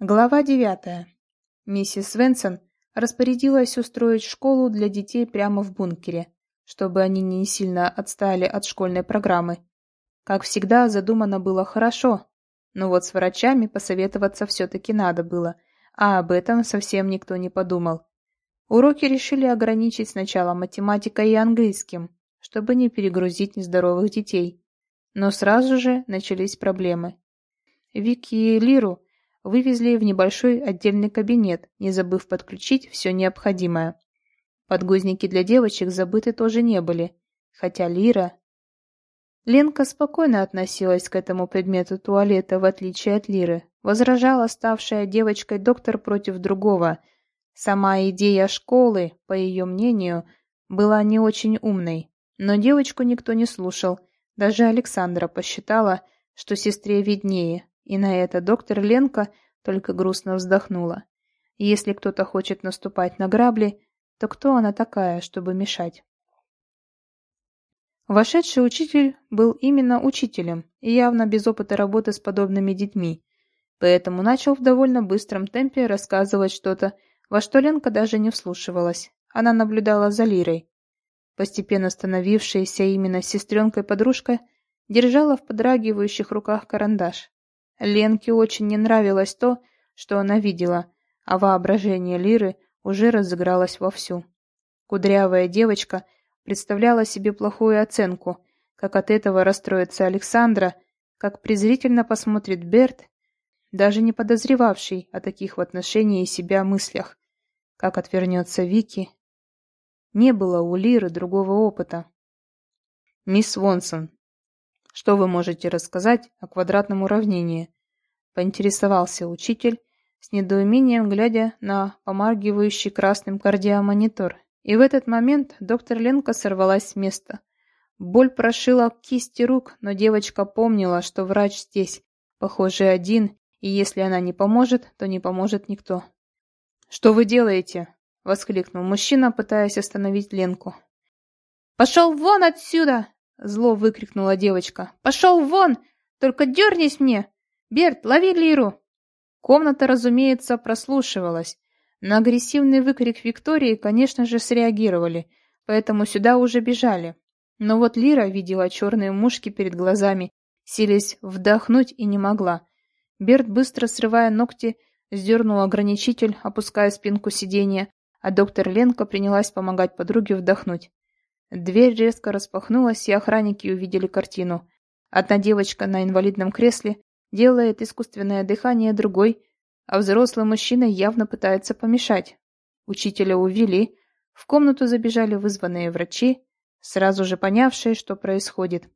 Глава девятая. Миссис Свенсон распорядилась устроить школу для детей прямо в бункере, чтобы они не сильно отстали от школьной программы. Как всегда, задумано было хорошо, но вот с врачами посоветоваться все-таки надо было, а об этом совсем никто не подумал. Уроки решили ограничить сначала математикой и английским, чтобы не перегрузить нездоровых детей. Но сразу же начались проблемы. Вики и Лиру вывезли в небольшой отдельный кабинет, не забыв подключить все необходимое. Подгузники для девочек забыты тоже не были, хотя Лира... Ленка спокойно относилась к этому предмету туалета, в отличие от Лиры. Возражала ставшая девочкой доктор против другого. Сама идея школы, по ее мнению, была не очень умной. Но девочку никто не слушал. Даже Александра посчитала, что сестре виднее, и на это доктор Ленка только грустно вздохнула. Если кто-то хочет наступать на грабли, то кто она такая, чтобы мешать? Вошедший учитель был именно учителем и явно без опыта работы с подобными детьми, поэтому начал в довольно быстром темпе рассказывать что-то, во что Ленка даже не вслушивалась. Она наблюдала за Лирой. Постепенно становившаяся именно сестренкой подружка держала в подрагивающих руках карандаш. Ленке очень не нравилось то, что она видела, а воображение Лиры уже разыгралось вовсю. Кудрявая девочка представляла себе плохую оценку, как от этого расстроится Александра, как презрительно посмотрит Берт, даже не подозревавший о таких в отношении себя мыслях, как отвернется Вики. Не было у Лиры другого опыта. «Мисс Вонсон, что вы можете рассказать о квадратном уравнении? Поинтересовался учитель, с недоумением глядя на помаргивающий красным кардиомонитор. И в этот момент доктор Ленка сорвалась с места. Боль прошила кисти рук, но девочка помнила, что врач здесь, похоже, один, и если она не поможет, то не поможет никто. «Что вы делаете?» — воскликнул мужчина, пытаясь остановить Ленку. «Пошел вон отсюда!» Зло выкрикнула девочка. «Пошел вон! Только дернись мне! Берт, лови Лиру!» Комната, разумеется, прослушивалась. На агрессивный выкрик Виктории, конечно же, среагировали, поэтому сюда уже бежали. Но вот Лира видела черные мушки перед глазами, силясь вдохнуть и не могла. Берт, быстро срывая ногти, сдернул ограничитель, опуская спинку сиденья, а доктор Ленка принялась помогать подруге вдохнуть. Дверь резко распахнулась, и охранники увидели картину. Одна девочка на инвалидном кресле делает искусственное дыхание другой, а взрослый мужчина явно пытается помешать. Учителя увели, в комнату забежали вызванные врачи, сразу же понявшие, что происходит.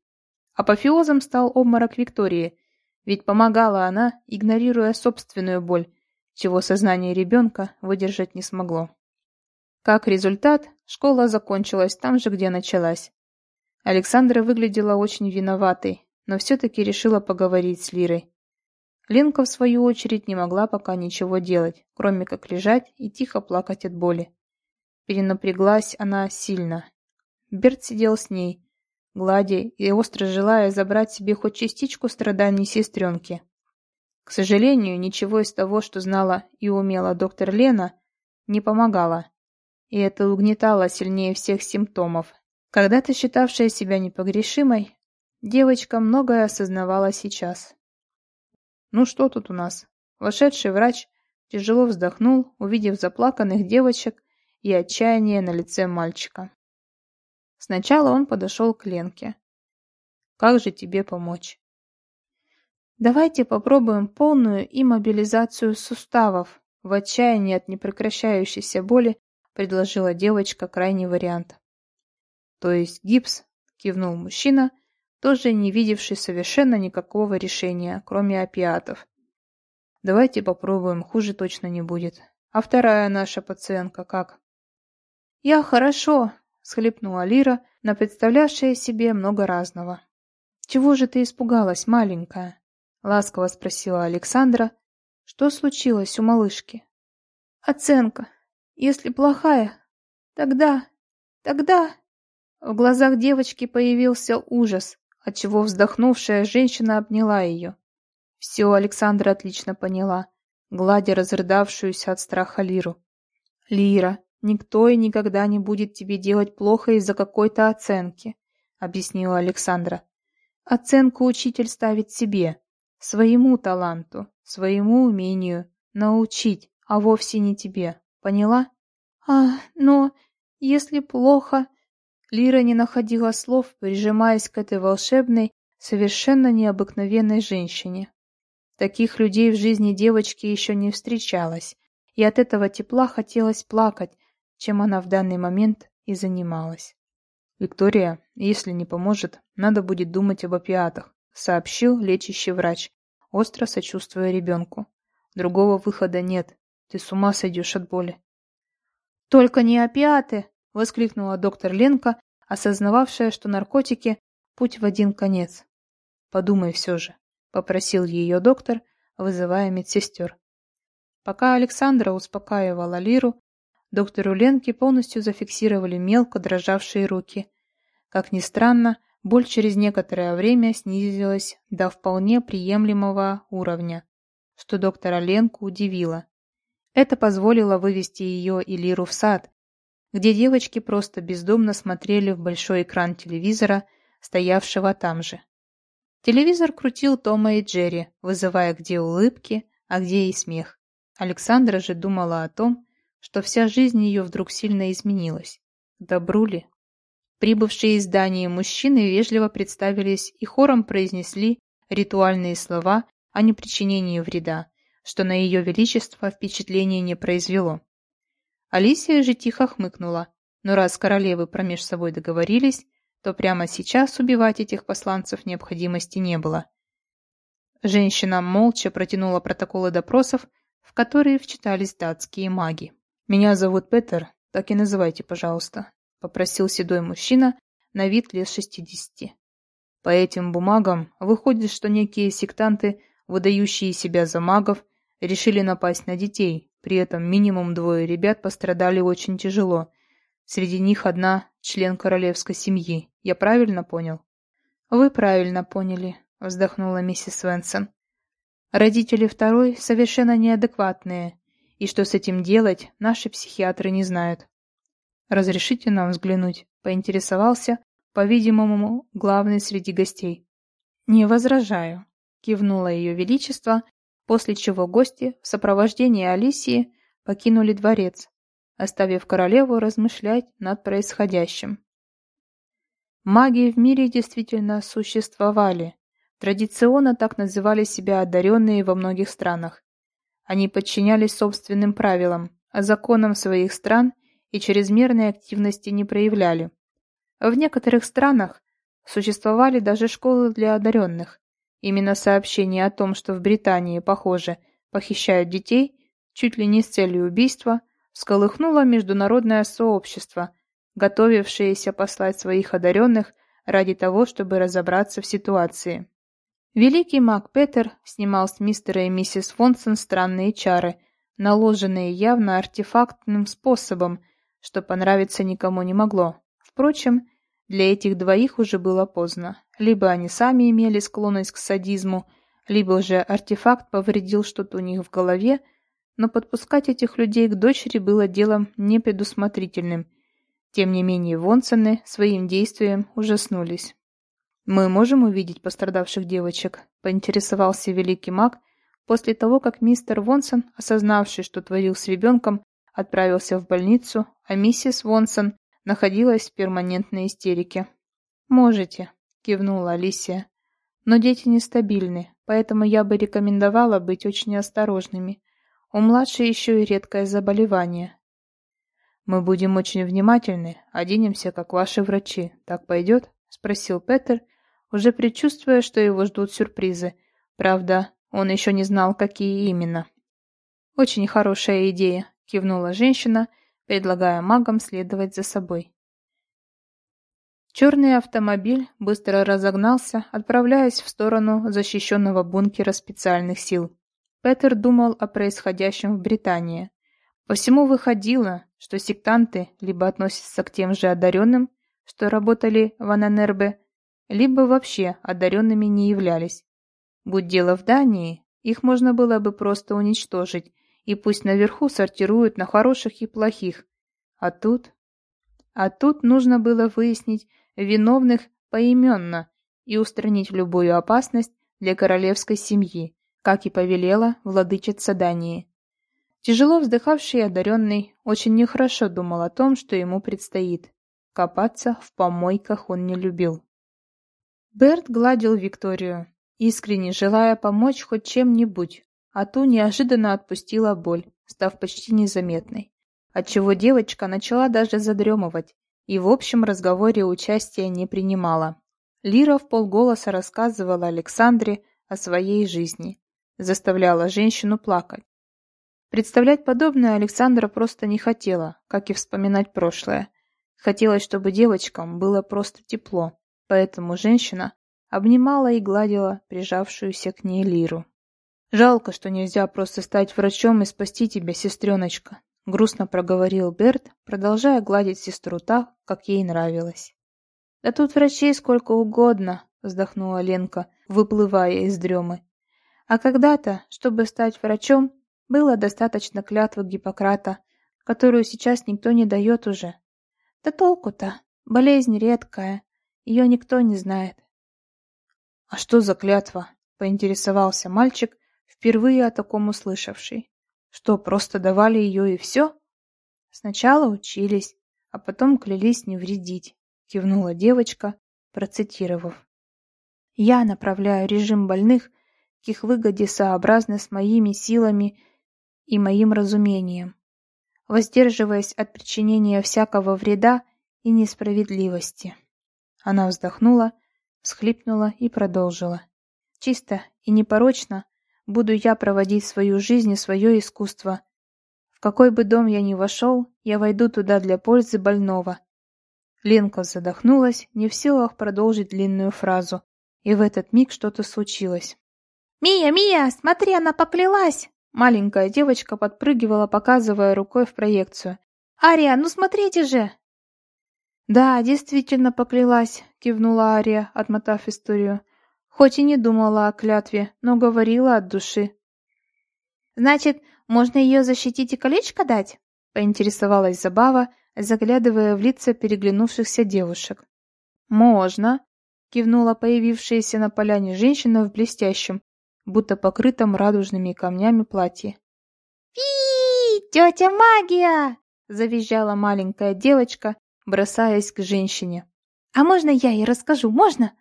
Апофеозом стал обморок Виктории, ведь помогала она, игнорируя собственную боль, чего сознание ребенка выдержать не смогло. Как результат, школа закончилась там же, где началась. Александра выглядела очень виноватой, но все-таки решила поговорить с Лирой. Ленка, в свою очередь, не могла пока ничего делать, кроме как лежать и тихо плакать от боли. Перенапряглась она сильно. Берт сидел с ней, гладя и остро желая забрать себе хоть частичку страданий сестренки. К сожалению, ничего из того, что знала и умела доктор Лена, не помогало и это угнетало сильнее всех симптомов. Когда-то считавшая себя непогрешимой, девочка многое осознавала сейчас. «Ну что тут у нас?» Вошедший врач тяжело вздохнул, увидев заплаканных девочек и отчаяние на лице мальчика. Сначала он подошел к Ленке. «Как же тебе помочь?» «Давайте попробуем полную иммобилизацию суставов», в отчаянии от непрекращающейся боли — предложила девочка крайний вариант. «То есть гипс?» — кивнул мужчина, тоже не видевший совершенно никакого решения, кроме опиатов. «Давайте попробуем, хуже точно не будет. А вторая наша пациентка как?» «Я хорошо», — схлипнула Лира, на представлявшая себе много разного. «Чего же ты испугалась, маленькая?» — ласково спросила Александра. «Что случилось у малышки?» «Оценка», если плохая, тогда... тогда...» В глазах девочки появился ужас, отчего вздохнувшая женщина обняла ее. Все Александра отлично поняла. гладя разрыдавшуюся от страха Лиру. «Лира, никто и никогда не будет тебе делать плохо из-за какой-то оценки», — объяснила Александра. «Оценку учитель ставит себе, своему таланту, своему умению, научить, а вовсе не тебе. Поняла?» «А, но если плохо...» Лира не находила слов, прижимаясь к этой волшебной, совершенно необыкновенной женщине. Таких людей в жизни девочки еще не встречалось, и от этого тепла хотелось плакать, чем она в данный момент и занималась. «Виктория, если не поможет, надо будет думать об опиатах», сообщил лечащий врач, остро сочувствуя ребенку. «Другого выхода нет. Ты с ума сойдешь от боли». «Только не опиаты!» — воскликнула доктор Ленка, осознававшая, что наркотики — путь в один конец. «Подумай все же», — попросил ее доктор, вызывая медсестер. Пока Александра успокаивала Лиру, доктору Ленке полностью зафиксировали мелко дрожавшие руки. Как ни странно, боль через некоторое время снизилась до вполне приемлемого уровня, что доктора Ленку удивило. Это позволило вывести ее и Лиру в сад, где девочки просто бездумно смотрели в большой экран телевизора, стоявшего там же. Телевизор крутил Тома и Джерри, вызывая где улыбки, а где и смех. Александра же думала о том, что вся жизнь ее вдруг сильно изменилась. К добру ли? Прибывшие из здания мужчины вежливо представились и хором произнесли ритуальные слова о непричинении вреда, что на ее величество впечатление не произвело. Алисия же тихо хмыкнула, но раз королевы промеж собой договорились, то прямо сейчас убивать этих посланцев необходимости не было. Женщина молча протянула протоколы допросов, в которые вчитались датские маги. «Меня зовут Петер, так и называйте, пожалуйста», — попросил седой мужчина, на вид лет шестидесяти. По этим бумагам выходит, что некие сектанты, выдающие себя за магов, решили напасть на детей, при этом минимум двое ребят пострадали очень тяжело. Среди них одна член королевской семьи. Я правильно понял? Вы правильно поняли, вздохнула миссис Свенсон. Родители второй совершенно неадекватные, и что с этим делать, наши психиатры не знают. Разрешите нам взглянуть, поинтересовался, по-видимому, главный среди гостей. Не возражаю, кивнуло ее величество после чего гости в сопровождении Алисии покинули дворец, оставив королеву размышлять над происходящим. Маги в мире действительно существовали. Традиционно так называли себя одаренные во многих странах. Они подчинялись собственным правилам, а законам своих стран и чрезмерной активности не проявляли. В некоторых странах существовали даже школы для одаренных, Именно сообщение о том, что в Британии, похоже, похищают детей, чуть ли не с целью убийства, всколыхнуло международное сообщество, готовившееся послать своих одаренных ради того, чтобы разобраться в ситуации. Великий маг Петер снимал с мистера и миссис Фонсон странные чары, наложенные явно артефактным способом, что понравиться никому не могло. Впрочем, для этих двоих уже было поздно. Либо они сами имели склонность к садизму, либо уже артефакт повредил что-то у них в голове, но подпускать этих людей к дочери было делом непредусмотрительным. Тем не менее Вонсоны своим действием ужаснулись. «Мы можем увидеть пострадавших девочек?» – поинтересовался великий маг после того, как мистер Вонсон, осознавший, что творил с ребенком, отправился в больницу, а миссис Вонсон находилась в перманентной истерике. «Можете», — кивнула Алисия. «Но дети нестабильны, поэтому я бы рекомендовала быть очень осторожными. У младшей еще и редкое заболевание». «Мы будем очень внимательны, оденемся, как ваши врачи. Так пойдет?» — спросил Петер, уже предчувствуя, что его ждут сюрпризы. Правда, он еще не знал, какие именно. «Очень хорошая идея», — кивнула женщина, — предлагая магам следовать за собой. Черный автомобиль быстро разогнался, отправляясь в сторону защищенного бункера специальных сил. Петер думал о происходящем в Британии. По всему выходило, что сектанты либо относятся к тем же одаренным, что работали в Ананербе, либо вообще одаренными не являлись. Будь дело в Дании, Их можно было бы просто уничтожить, и пусть наверху сортируют на хороших и плохих. А тут... А тут нужно было выяснить виновных поименно и устранить любую опасность для королевской семьи, как и повелела владычица Дании. Тяжело вздыхавший одаренный очень нехорошо думал о том, что ему предстоит. Копаться в помойках он не любил. Берт гладил Викторию, искренне желая помочь хоть чем-нибудь, а ту неожиданно отпустила боль, став почти незаметной, отчего девочка начала даже задремывать и в общем разговоре участия не принимала. Лира в полголоса рассказывала Александре о своей жизни, заставляла женщину плакать. Представлять подобное Александра просто не хотела, как и вспоминать прошлое. Хотелось, чтобы девочкам было просто тепло, поэтому женщина обнимала и гладила прижавшуюся к ней Лиру. «Жалко, что нельзя просто стать врачом и спасти тебя, сестреночка», — грустно проговорил Берт, продолжая гладить сестру так, как ей нравилось. «Да тут врачей сколько угодно», — вздохнула Ленка, выплывая из дремы. «А когда-то, чтобы стать врачом, было достаточно клятвы Гиппократа, которую сейчас никто не дает уже. Да толку-то, болезнь редкая, ее никто не знает». «А что за клятва?» — поинтересовался мальчик, впервые о таком услышавший. «Что, просто давали ее и все?» «Сначала учились, а потом клялись не вредить кивнула девочка, процитировав. Я направляю режим больных к их выгоде сообразно с моими силами и моим разумением, воздерживаясь от причинения всякого вреда и несправедливости. Она вздохнула, всхлипнула и продолжила. Чисто и непорочно буду я проводить свою жизнь и свое искусство. В какой бы дом я ни вошел, я войду туда для пользы больного, Ленка задохнулась, не в силах продолжить длинную фразу. И в этот миг что-то случилось. «Мия, Мия, смотри, она поклялась!» Маленькая девочка подпрыгивала, показывая рукой в проекцию. «Ария, ну смотрите же!» «Да, действительно поклялась», — кивнула Ария, отмотав историю. Хоть и не думала о клятве, но говорила от души. «Значит, можно ее защитить и колечко дать?» — поинтересовалась Забава, заглядывая в лица переглянувшихся девушек. «Можно», — кивнула появившаяся на поляне женщина в блестящем, будто покрытом радужными камнями платье. «Фи! Тетя магия!» — завизжала маленькая девочка, бросаясь к женщине. «А можно я ей расскажу? Можно?»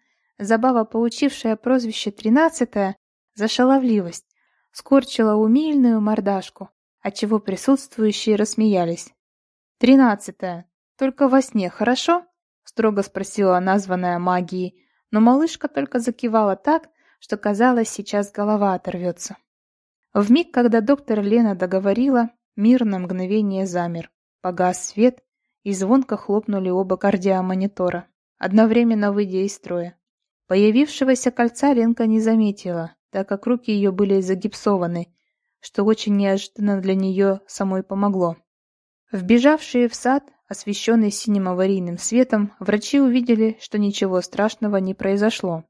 Забава, получившая прозвище «тринадцатая» за шаловливость, скорчила умильную мордашку, отчего присутствующие рассмеялись. «Тринадцатое. Только во сне, хорошо?» — строго спросила названная магией, но малышка только закивала так, что казалось, сейчас голова оторвется. В миг, когда доктор Лена договорила, мир на мгновение замер. Погас свет, и звонко хлопнули оба кардиомонитора, одновременно выйдя из строя. Появившегося кольца Ленка не заметила, так как руки ее были загипсованы, что очень неожиданно для нее самой помогло. Вбежавшие в сад, освещенный синим аварийным светом, врачи увидели, что ничего страшного не произошло.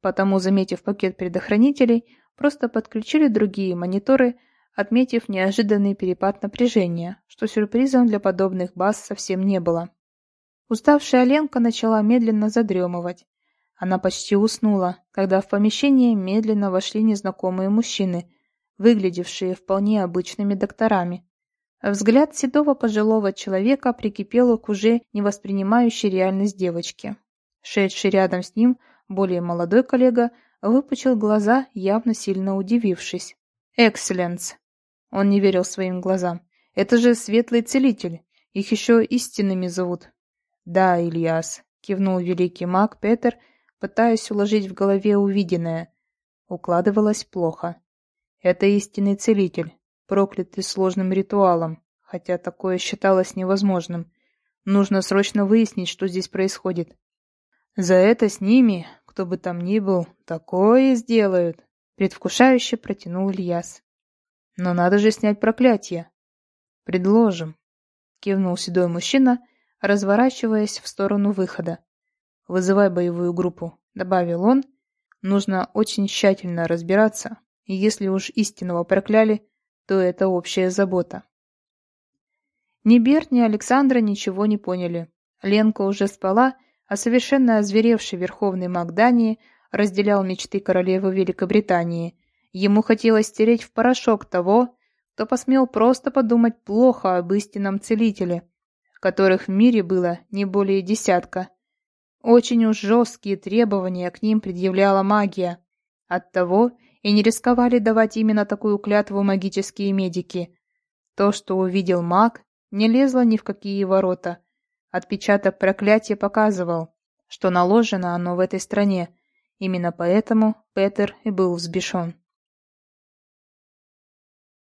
Потому, заметив пакет предохранителей, просто подключили другие мониторы, отметив неожиданный перепад напряжения, что сюрпризом для подобных баз совсем не было. Уставшая Ленка начала медленно задремывать. Она почти уснула, когда в помещение медленно вошли незнакомые мужчины, выглядевшие вполне обычными докторами. Взгляд седого пожилого человека прикипел к уже не воспринимающей реальность девочки. Шедший рядом с ним более молодой коллега выпучил глаза, явно сильно удивившись. «Экселленс!» Он не верил своим глазам. «Это же светлый целитель. Их еще истинными зовут». «Да, Ильяс», — кивнул великий маг Петер, пытаясь уложить в голове увиденное. Укладывалось плохо. «Это истинный целитель проклятый сложным ритуалом, хотя такое считалось невозможным. Нужно срочно выяснить, что здесь происходит. За это с ними, кто бы там ни был, такое сделают, предвкушающе протянул Ильяс. Но надо же снять проклятие. Предложим, кивнул седой мужчина, разворачиваясь в сторону выхода. Вызывай боевую группу, добавил он. Нужно очень тщательно разбираться, и если уж истинного прокляли, то это общая забота. Ни Берт, ни Александра ничего не поняли. Ленка уже спала, а совершенно озверевший верховный маг Дании разделял мечты королевы Великобритании. Ему хотелось стереть в порошок того, кто посмел просто подумать плохо об истинном целителе, которых в мире было не более десятка. Очень уж жесткие требования к ним предъявляла магия. Оттого и не рисковали давать именно такую клятву магические медики. То, что увидел маг, не лезло ни в какие ворота. Отпечаток проклятия показывал, что наложено оно в этой стране. Именно поэтому Петер и был взбешен.